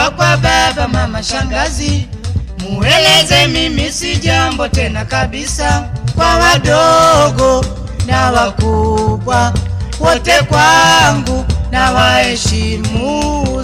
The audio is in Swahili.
barua kwa baba, mama, shangazi, mueleze mimi si jambo tena kabisa, kwa wadogo na wakubwa wote kwangu na waheshimu